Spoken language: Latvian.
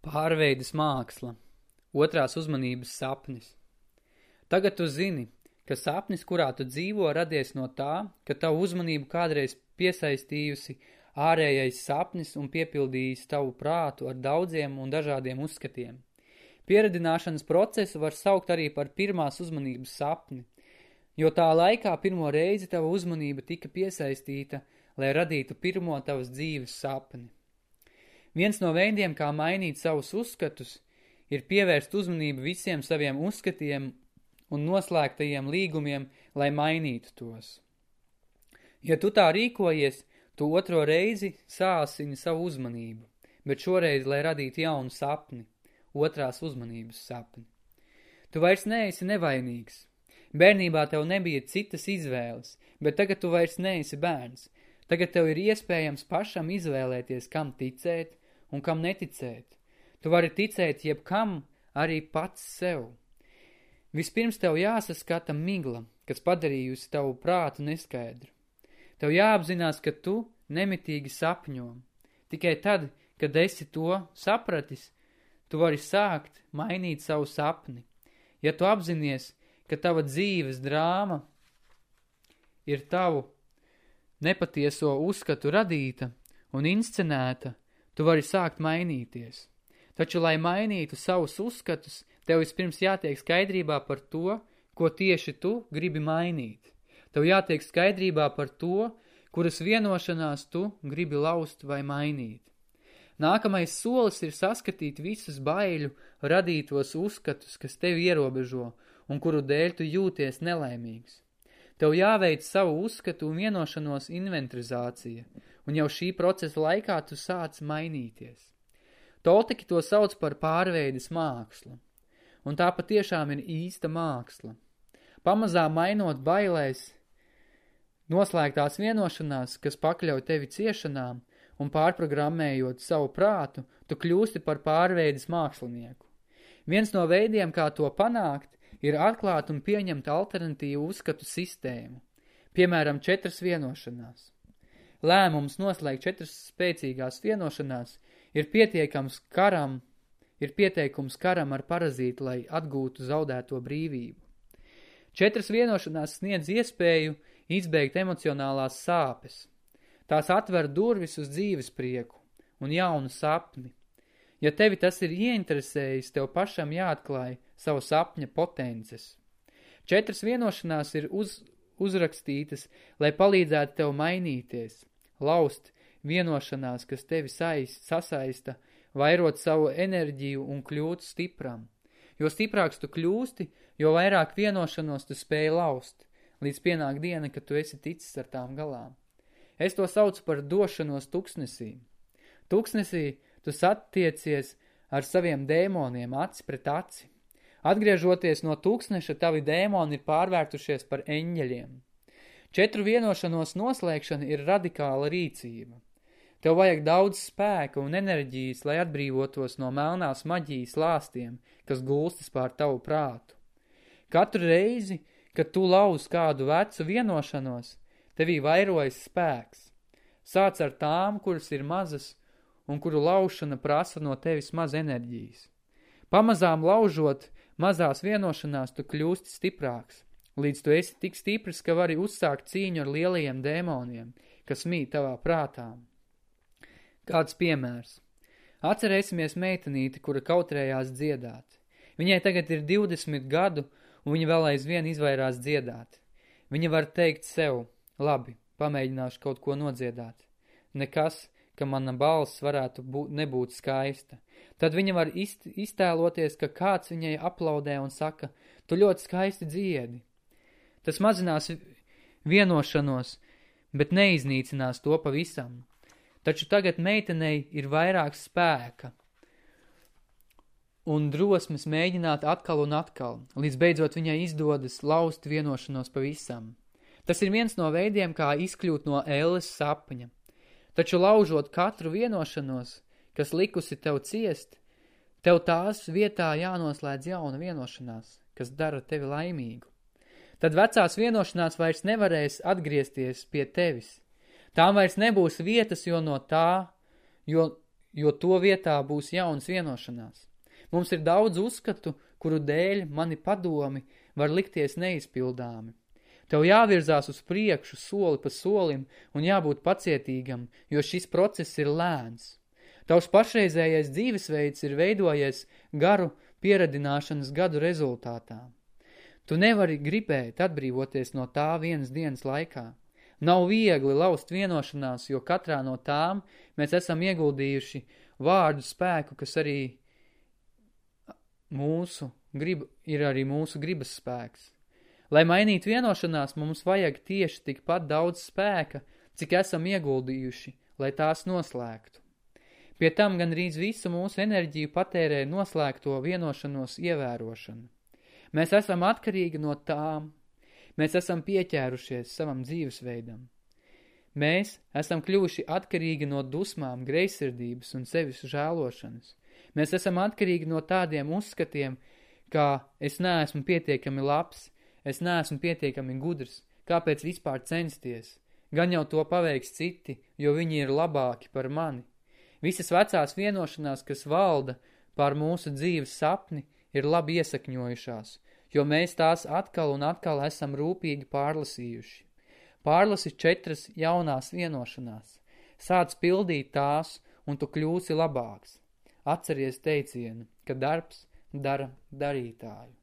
Pārveidas māksla. Otrās uzmanības sapnis. Tagad tu zini, ka sapnis, kurā tu dzīvo, radies no tā, ka tavu uzmanību kādreiz piesaistījusi ārējais sapnis un piepildījis tavu prātu ar daudziem un dažādiem uzskatiem. Pieredināšanas procesu var saukt arī par pirmās uzmanības sapni, jo tā laikā pirmo reizi tava uzmanība tika piesaistīta, lai radītu pirmo tavas dzīves sapni. Viens no veidiem, kā mainīt savus uzskatus, ir pievērst uzmanību visiem saviem uzskatiem un noslēgtajiem līgumiem, lai mainītu tos. Ja tu tā rīkojies, tu otro reizi sāsini savu uzmanību, bet šoreiz, lai radītu jaunu sapni, otrās uzmanības sapni. Tu vairs neesi nevainīgs. Bērnībā tev nebija citas izvēles, bet tagad tu vairs neesi bērns. Tagad tev ir iespējams pašam izvēlēties, kam ticēt un kam neticēt. Tu vari ticēt jebkam, arī pats sev. Vispirms tev jāsaskata migla, kas padarījusi tavu prātu neskaidru. Tev jāapzinās, ka tu nemitīgi sapņo. Tikai tad, kad esi to sapratis, tu vari sākt mainīt savu sapni. Ja tu apzinies, ka tava dzīves drāma ir tavu nepatieso uzskatu radīta un inscenēta, Tu vari sākt mainīties. Taču, lai mainītu savus uzskatus, tev vispirms jātiek skaidrībā par to, ko tieši tu gribi mainīt. Tev jātiek skaidrībā par to, kuras vienošanās tu gribi laust vai mainīt. Nākamais solis ir saskatīt visus baiļu radītos uzskatus, kas tevi ierobežo un kuru dēļ tu jūties nelaimīgs. Tev jāveic savu uzskatu un vienošanos inventarizācija – un jau šī procesa laikā tu sāc mainīties. Tolteki to sauc par pārveides mākslu, un tā patiešām ir īsta māksla. Pamazām mainot bailēs, noslēgtās vienošanās, kas pakļauj tevi ciešanām, un pārprogrammējot savu prātu, tu kļūsti par pārveides mākslinieku. Viens no veidiem, kā to panākt, ir atklāt un pieņemt alternatīvu uzskatu sistēmu, piemēram, četras vienošanās. Lēmums noslēgt četras spēcīgās vienošanās ir pietiekams karam, ir pieteikums karam ar parazītu, lai atgūtu zaudēto brīvību. Četras vienošanās sniedz iespēju izbeigt emocionālās sāpes. Tās atver durvis uz dzīves prieku un jaunu sapni. Ja tevi tas ir ieinteresējis, tev pašam jāatklāj savu sapņa potences. Četras vienošanās ir uz, uzrakstītas, lai palīdzētu tev mainīties, laust vienošanās, kas tevi saist, sasaista, vairot savu enerģiju un kļūt stipram. Jo stiprāks tu kļūsti, jo vairāk vienošanos tu spēji laust, līdz pienāk diena, kad tu esi ticis ar tām galām. Es to saucu par došanos tuksnesī. Tuksnesī tu satiecies ar saviem dēmoniem aci pret aci. Atgriežoties no tūkstneša, tavi dēmoni ir pārvērtušies par eņģeļiem. Četru vienošanos noslēgšana ir radikāla rīcība. Tev vajag daudz spēka un enerģijas, lai atbrīvotos no melnās maģijas lāstiem, kas gulstas pār tavu prātu. Katru reizi, kad tu lauz kādu vecu vienošanos, tevī vairojas spēks. Sāc ar tām, kuras ir mazas un kuru laušana prasa no tevis maz enerģijas. Pamazām laužot mazās vienošanās, tu kļūsti stiprāks līdz tu esi tik stiprs, ka vari uzsākt cīņu ar lielajiem dēmoniem, kas mīt tavā prātā. Kāds piemērs. Atcerēsimies meitenīti, kura kautrējās dziedāt. Viņai tagad ir 20 gadu, un viņa vēl aizvien izvairās dziedāt. Viņa var teikt sev, labi, pamēģināšu kaut ko nodziedāt. Nekas, ka mana balss varētu būt, nebūt skaista. Tad viņa var izt, iztēloties, ka kāds viņai aplaudē un saka, tu ļoti skaisti dziedi. Tas mazinās vienošanos, bet neiznīcinās to pavisam. Taču tagad meitenei ir vairāk spēka un drosmes mēģināt atkal un atkal, līdz beidzot viņai izdodas laust vienošanos pavisam. Tas ir viens no veidiem, kā izkļūt no ēles sapņa. Taču laužot katru vienošanos, kas likusi tev ciest, tev tās vietā jānoslēdz jauna vienošanās, kas dara tevi laimīgu tad vecās vienošanās vairs nevarēs atgriezties pie tevis. Tām vairs nebūs vietas, jo no tā, jo, jo to vietā būs jauns vienošanās. Mums ir daudz uzskatu, kuru dēļ mani padomi var likties neizpildāmi. Tev jāvirzās uz priekšu soli pa solim un jābūt pacietīgam, jo šis process ir lēns. Tavs pašreizējais dzīvesveids ir veidojies garu pieradināšanas gadu rezultātā. Tu nevari gribēt atbrīvoties no tā vienas dienas laikā. Nav viegli laust vienošanās, jo katrā no tām mēs esam ieguldījuši vārdu spēku, kas arī mūsu grib, ir arī mūsu gribas spēks. Lai mainītu vienošanās, mums vajag tieši tikpat daudz spēka, cik esam ieguldījuši, lai tās noslēgtu. Pie tam gan rīz visu mūsu enerģiju patērē noslēgto vienošanos ievērošana. Mēs esam atkarīgi no tām, Mēs esam pieķērušies savam dzīvesveidam. Mēs esam kļuvuši atkarīgi no dusmām, greisirdības un sevis žēlošanas. Mēs esam atkarīgi no tādiem uzskatiem, kā es neesmu pietiekami labs, es neesmu pietiekami gudrs, kāpēc vispār censties. Gan jau to paveiks citi, jo viņi ir labāki par mani. Visas vecās vienošanās, kas valda pār mūsu dzīves sapni, ir labi iesakņojušās, jo mēs tās atkal un atkal esam rūpīgi pārlasījuši. Pārlasi četras jaunās vienošanās. Sāc pildīt tās, un tu kļūsi labāks. Atceries teicienu, ka darbs dara darītāju.